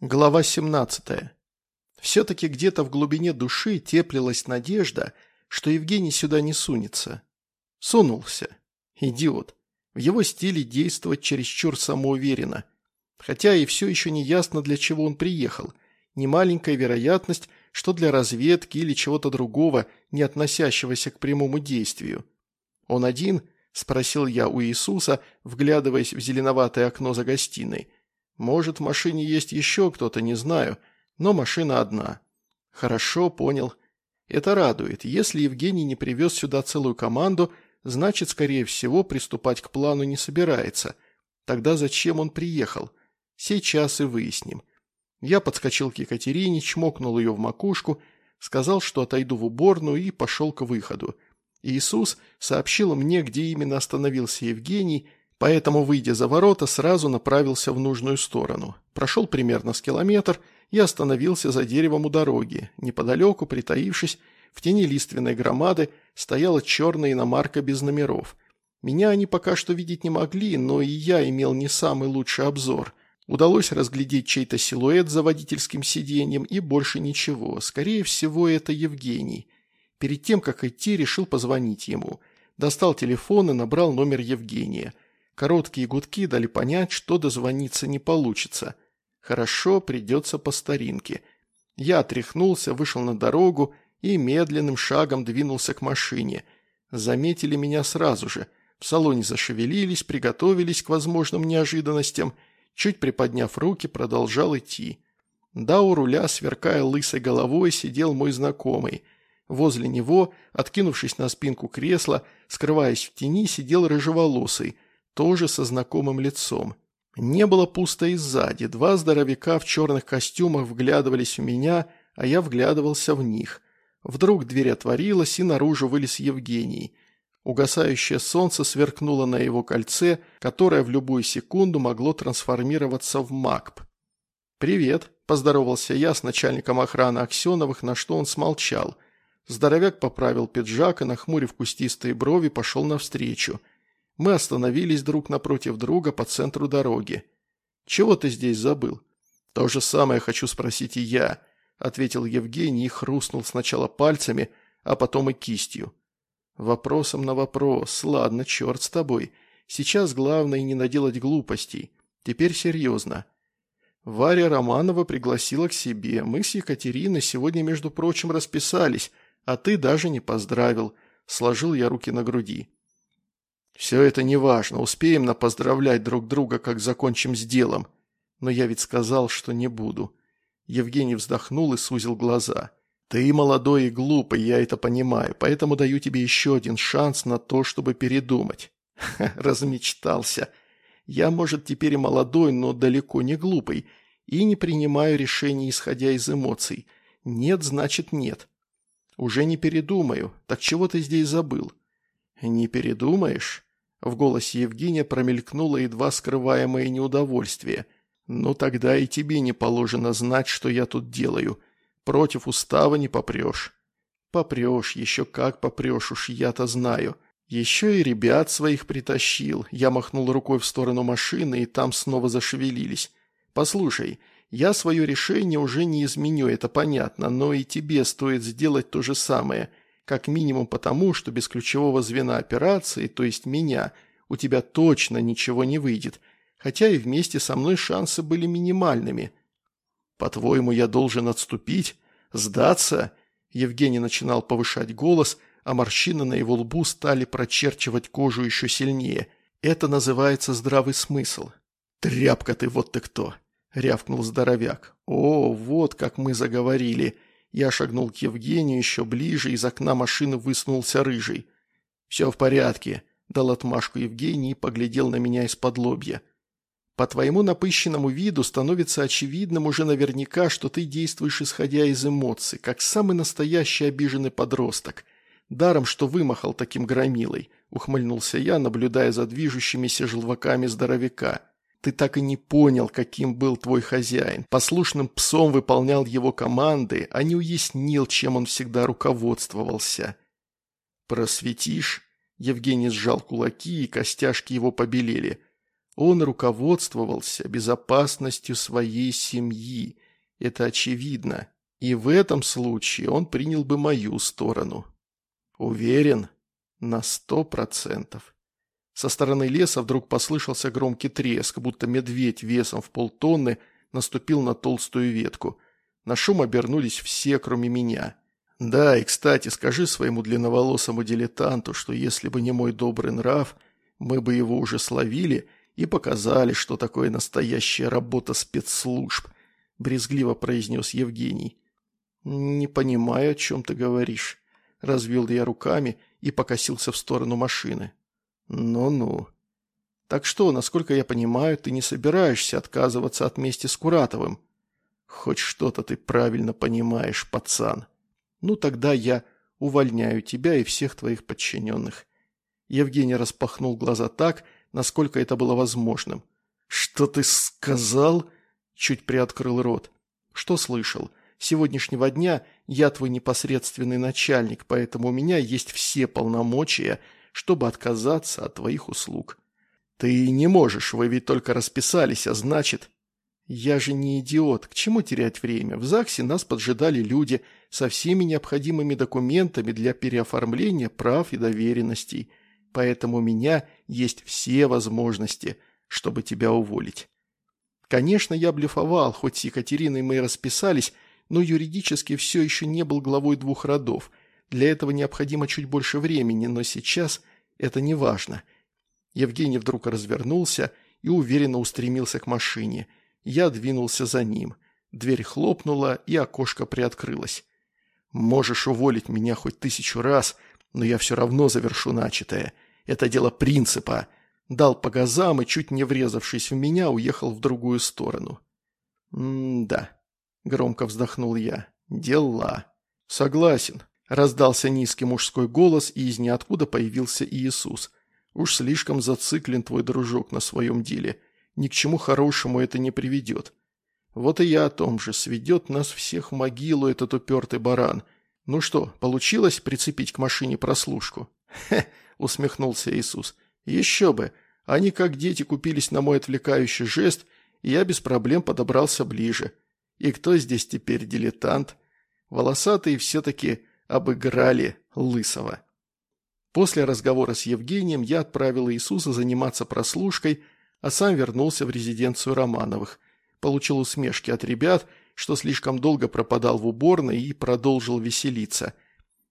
Глава 17. Все-таки где-то в глубине души теплилась надежда, что Евгений сюда не сунется. Сунулся. Идиот. В его стиле действовать чересчур самоуверенно. Хотя и все еще не ясно, для чего он приехал. Немаленькая вероятность, что для разведки или чего-то другого, не относящегося к прямому действию. «Он один?» – спросил я у Иисуса, вглядываясь в зеленоватое окно за гостиной – может, в машине есть еще кто-то, не знаю, но машина одна. Хорошо, понял. Это радует. Если Евгений не привез сюда целую команду, значит, скорее всего, приступать к плану не собирается. Тогда зачем он приехал? Сейчас и выясним. Я подскочил к Екатерине, чмокнул ее в макушку, сказал, что отойду в уборную и пошел к выходу. Иисус сообщил мне, где именно остановился Евгений, Поэтому, выйдя за ворота, сразу направился в нужную сторону. Прошел примерно с километр и остановился за деревом у дороги. Неподалеку, притаившись, в тени лиственной громады, стояла черная иномарка без номеров. Меня они пока что видеть не могли, но и я имел не самый лучший обзор. Удалось разглядеть чей-то силуэт за водительским сиденьем и больше ничего. Скорее всего, это Евгений. Перед тем, как идти, решил позвонить ему. Достал телефон и набрал номер Евгения – Короткие гудки дали понять, что дозвониться не получится. Хорошо, придется по старинке. Я отряхнулся, вышел на дорогу и медленным шагом двинулся к машине. Заметили меня сразу же. В салоне зашевелились, приготовились к возможным неожиданностям. Чуть приподняв руки, продолжал идти. Да, у руля, сверкая лысой головой, сидел мой знакомый. Возле него, откинувшись на спинку кресла, скрываясь в тени, сидел рыжеволосый – тоже со знакомым лицом. Не было пусто и сзади, два здоровяка в черных костюмах вглядывались в меня, а я вглядывался в них. Вдруг дверь отворилась, и наружу вылез Евгений. Угасающее солнце сверкнуло на его кольце, которое в любую секунду могло трансформироваться в МАКП. «Привет», – поздоровался я с начальником охраны Аксеновых, на что он смолчал. Здоровяк поправил пиджак и, нахмурив кустистые брови, пошел навстречу – мы остановились друг напротив друга по центру дороги. «Чего ты здесь забыл?» «То же самое хочу спросить и я», – ответил Евгений и хрустнул сначала пальцами, а потом и кистью. «Вопросом на вопрос. Ладно, черт с тобой. Сейчас главное не наделать глупостей. Теперь серьезно». Варя Романова пригласила к себе. Мы с Екатериной сегодня, между прочим, расписались, а ты даже не поздравил. Сложил я руки на груди. «Все это неважно, успеем напоздравлять друг друга, как закончим с делом. Но я ведь сказал, что не буду». Евгений вздохнул и сузил глаза. «Ты молодой и глупый, я это понимаю, поэтому даю тебе еще один шанс на то, чтобы передумать». Ха, размечтался. Я, может, теперь и молодой, но далеко не глупый, и не принимаю решений, исходя из эмоций. Нет, значит нет. Уже не передумаю. Так чего ты здесь забыл? Не передумаешь? В голосе Евгения промелькнуло едва скрываемое неудовольствие. «Ну тогда и тебе не положено знать, что я тут делаю. Против устава не попрешь». «Попрешь, еще как попрешь, уж я-то знаю. Еще и ребят своих притащил». Я махнул рукой в сторону машины, и там снова зашевелились. «Послушай, я свое решение уже не изменю, это понятно, но и тебе стоит сделать то же самое. Как минимум потому, что без ключевого звена операции, то есть меня, у тебя точно ничего не выйдет, хотя и вместе со мной шансы были минимальными. «По-твоему, я должен отступить? Сдаться?» Евгений начинал повышать голос, а морщины на его лбу стали прочерчивать кожу еще сильнее. Это называется здравый смысл. «Тряпка ты, вот ты кто!» – рявкнул здоровяк. «О, вот как мы заговорили!» Я шагнул к Евгению еще ближе, из окна машины высунулся рыжий. «Все в порядке», – дал отмашку Евгений и поглядел на меня из-под лобья. «По твоему напыщенному виду становится очевидным уже наверняка, что ты действуешь исходя из эмоций, как самый настоящий обиженный подросток. Даром, что вымахал таким громилой», – ухмыльнулся я, наблюдая за движущимися желваками здоровяка. Ты так и не понял, каким был твой хозяин. Послушным псом выполнял его команды, а не уяснил, чем он всегда руководствовался. «Просветишь?» Евгений сжал кулаки, и костяшки его побелели. Он руководствовался безопасностью своей семьи. Это очевидно. И в этом случае он принял бы мою сторону. Уверен? На сто процентов. Со стороны леса вдруг послышался громкий треск, будто медведь весом в полтонны наступил на толстую ветку. На шум обернулись все, кроме меня. Да, и, кстати, скажи своему длинноволосому дилетанту, что если бы не мой добрый нрав, мы бы его уже словили и показали, что такое настоящая работа спецслужб», – брезгливо произнес Евгений. «Не понимаю, о чем ты говоришь», – развел я руками и покосился в сторону машины. «Ну-ну. Так что, насколько я понимаю, ты не собираешься отказываться от мести с Куратовым?» «Хоть что-то ты правильно понимаешь, пацан. Ну тогда я увольняю тебя и всех твоих подчиненных». Евгений распахнул глаза так, насколько это было возможным. «Что ты сказал?» – чуть приоткрыл рот. «Что слышал? С сегодняшнего дня я твой непосредственный начальник, поэтому у меня есть все полномочия, чтобы отказаться от твоих услуг. Ты не можешь, вы ведь только расписались, а значит...» «Я же не идиот, к чему терять время? В ЗАГСе нас поджидали люди со всеми необходимыми документами для переоформления прав и доверенностей, поэтому у меня есть все возможности, чтобы тебя уволить». Конечно, я блефовал, хоть с Екатериной мы и расписались, но юридически все еще не был главой двух родов. Для этого необходимо чуть больше времени, но сейчас это не важно. Евгений вдруг развернулся и уверенно устремился к машине. Я двинулся за ним. Дверь хлопнула, и окошко приоткрылось. «Можешь уволить меня хоть тысячу раз, но я все равно завершу начатое. Это дело принципа». Дал по газам и, чуть не врезавшись в меня, уехал в другую сторону. «М-да», Громко вздохнул я. «Дела». «Согласен», – раздался низкий мужской голос, и из ниоткуда появился Иисус. «Уж слишком зациклен твой дружок на своем деле. Ни к чему хорошему это не приведет». «Вот и я о том же. Сведет нас всех в могилу этот упертый баран. Ну что, получилось прицепить к машине прослушку?» «Хе!» – усмехнулся Иисус. «Еще бы! Они как дети купились на мой отвлекающий жест, и я без проблем подобрался ближе». И кто здесь теперь дилетант? Волосатые все-таки обыграли Лысого. После разговора с Евгением я отправил Иисуса заниматься прослушкой, а сам вернулся в резиденцию Романовых. Получил усмешки от ребят, что слишком долго пропадал в уборной и продолжил веселиться.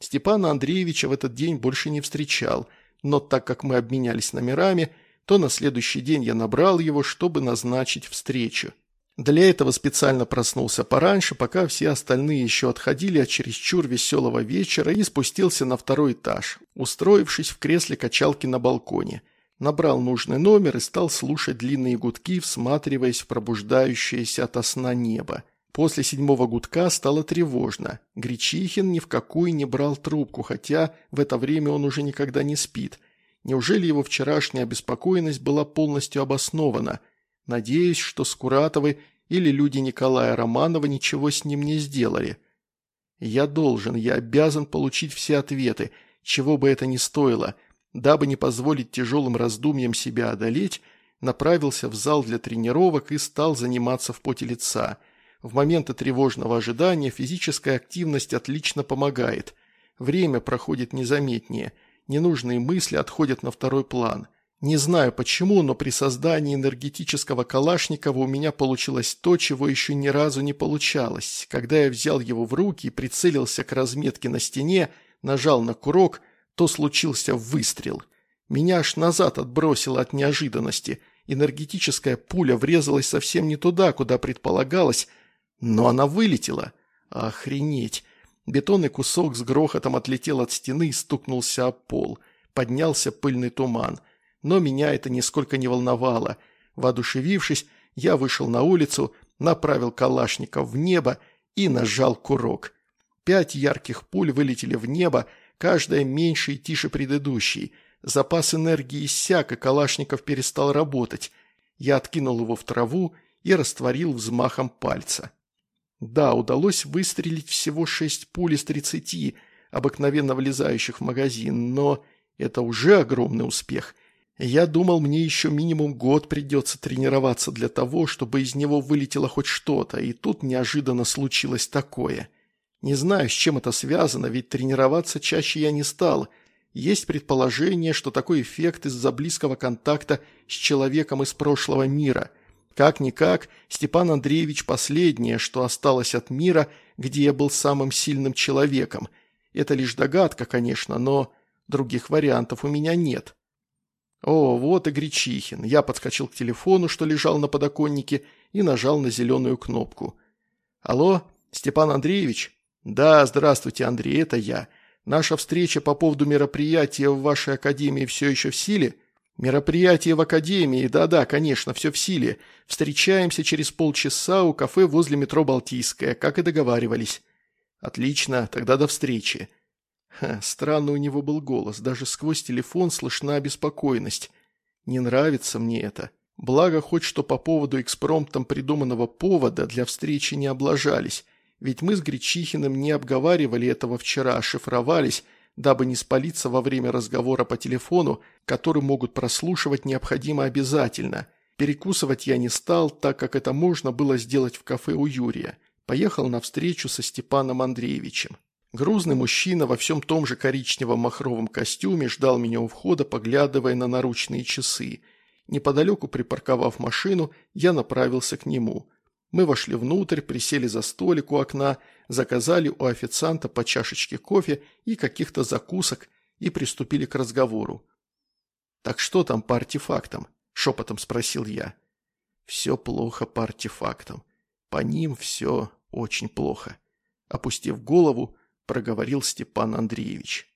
Степана Андреевича в этот день больше не встречал, но так как мы обменялись номерами, то на следующий день я набрал его, чтобы назначить встречу. Для этого специально проснулся пораньше, пока все остальные еще отходили от чересчур веселого вечера и спустился на второй этаж, устроившись в кресле качалки на балконе. Набрал нужный номер и стал слушать длинные гудки, всматриваясь в пробуждающееся ото сна небо. После седьмого гудка стало тревожно. Гречихин ни в какую не брал трубку, хотя в это время он уже никогда не спит. Неужели его вчерашняя обеспокоенность была полностью обоснована – Надеюсь, что Скуратовы или люди Николая Романова ничего с ним не сделали. Я должен, я обязан получить все ответы, чего бы это ни стоило. Дабы не позволить тяжелым раздумьям себя одолеть, направился в зал для тренировок и стал заниматься в поте лица. В моменты тревожного ожидания физическая активность отлично помогает. Время проходит незаметнее, ненужные мысли отходят на второй план. Не знаю почему, но при создании энергетического Калашникова у меня получилось то, чего еще ни разу не получалось. Когда я взял его в руки и прицелился к разметке на стене, нажал на курок, то случился выстрел. Меня аж назад отбросило от неожиданности. Энергетическая пуля врезалась совсем не туда, куда предполагалось, но она вылетела. Охренеть! Бетонный кусок с грохотом отлетел от стены и стукнулся о пол. Поднялся пыльный туман – но меня это нисколько не волновало. Воодушевившись, я вышел на улицу, направил Калашников в небо и нажал курок. Пять ярких пуль вылетели в небо, каждая меньше и тише предыдущей. Запас энергии иссяк, и Калашников перестал работать. Я откинул его в траву и растворил взмахом пальца. Да, удалось выстрелить всего шесть пуль из тридцати, обыкновенно влезающих в магазин, но это уже огромный успех – Я думал, мне еще минимум год придется тренироваться для того, чтобы из него вылетело хоть что-то, и тут неожиданно случилось такое. Не знаю, с чем это связано, ведь тренироваться чаще я не стал. Есть предположение, что такой эффект из-за близкого контакта с человеком из прошлого мира. Как-никак, Степан Андреевич последнее, что осталось от мира, где я был самым сильным человеком. Это лишь догадка, конечно, но других вариантов у меня нет. О, вот и Гречихин. Я подскочил к телефону, что лежал на подоконнике, и нажал на зеленую кнопку. «Алло, Степан Андреевич?» «Да, здравствуйте, Андрей, это я. Наша встреча по поводу мероприятия в вашей академии все еще в силе?» «Мероприятие в академии, да-да, конечно, все в силе. Встречаемся через полчаса у кафе возле метро Балтийская, как и договаривались». «Отлично, тогда до встречи». Ха, странно у него был голос, даже сквозь телефон слышна обеспокоенность. Не нравится мне это. Благо, хоть что по поводу экспромтом придуманного повода для встречи не облажались. Ведь мы с Гречихиным не обговаривали этого вчера, а шифровались, дабы не спалиться во время разговора по телефону, который могут прослушивать необходимо обязательно. Перекусывать я не стал, так как это можно было сделать в кафе у Юрия. Поехал на встречу со Степаном Андреевичем. Грузный мужчина во всем том же коричневом махровом костюме ждал меня у входа, поглядывая на наручные часы. Неподалеку припарковав машину, я направился к нему. Мы вошли внутрь, присели за столик у окна, заказали у официанта по чашечке кофе и каких-то закусок и приступили к разговору. «Так что там по артефактам?» – шепотом спросил я. «Все плохо по артефактам. По ним все очень плохо». Опустив голову, – проговорил Степан Андреевич.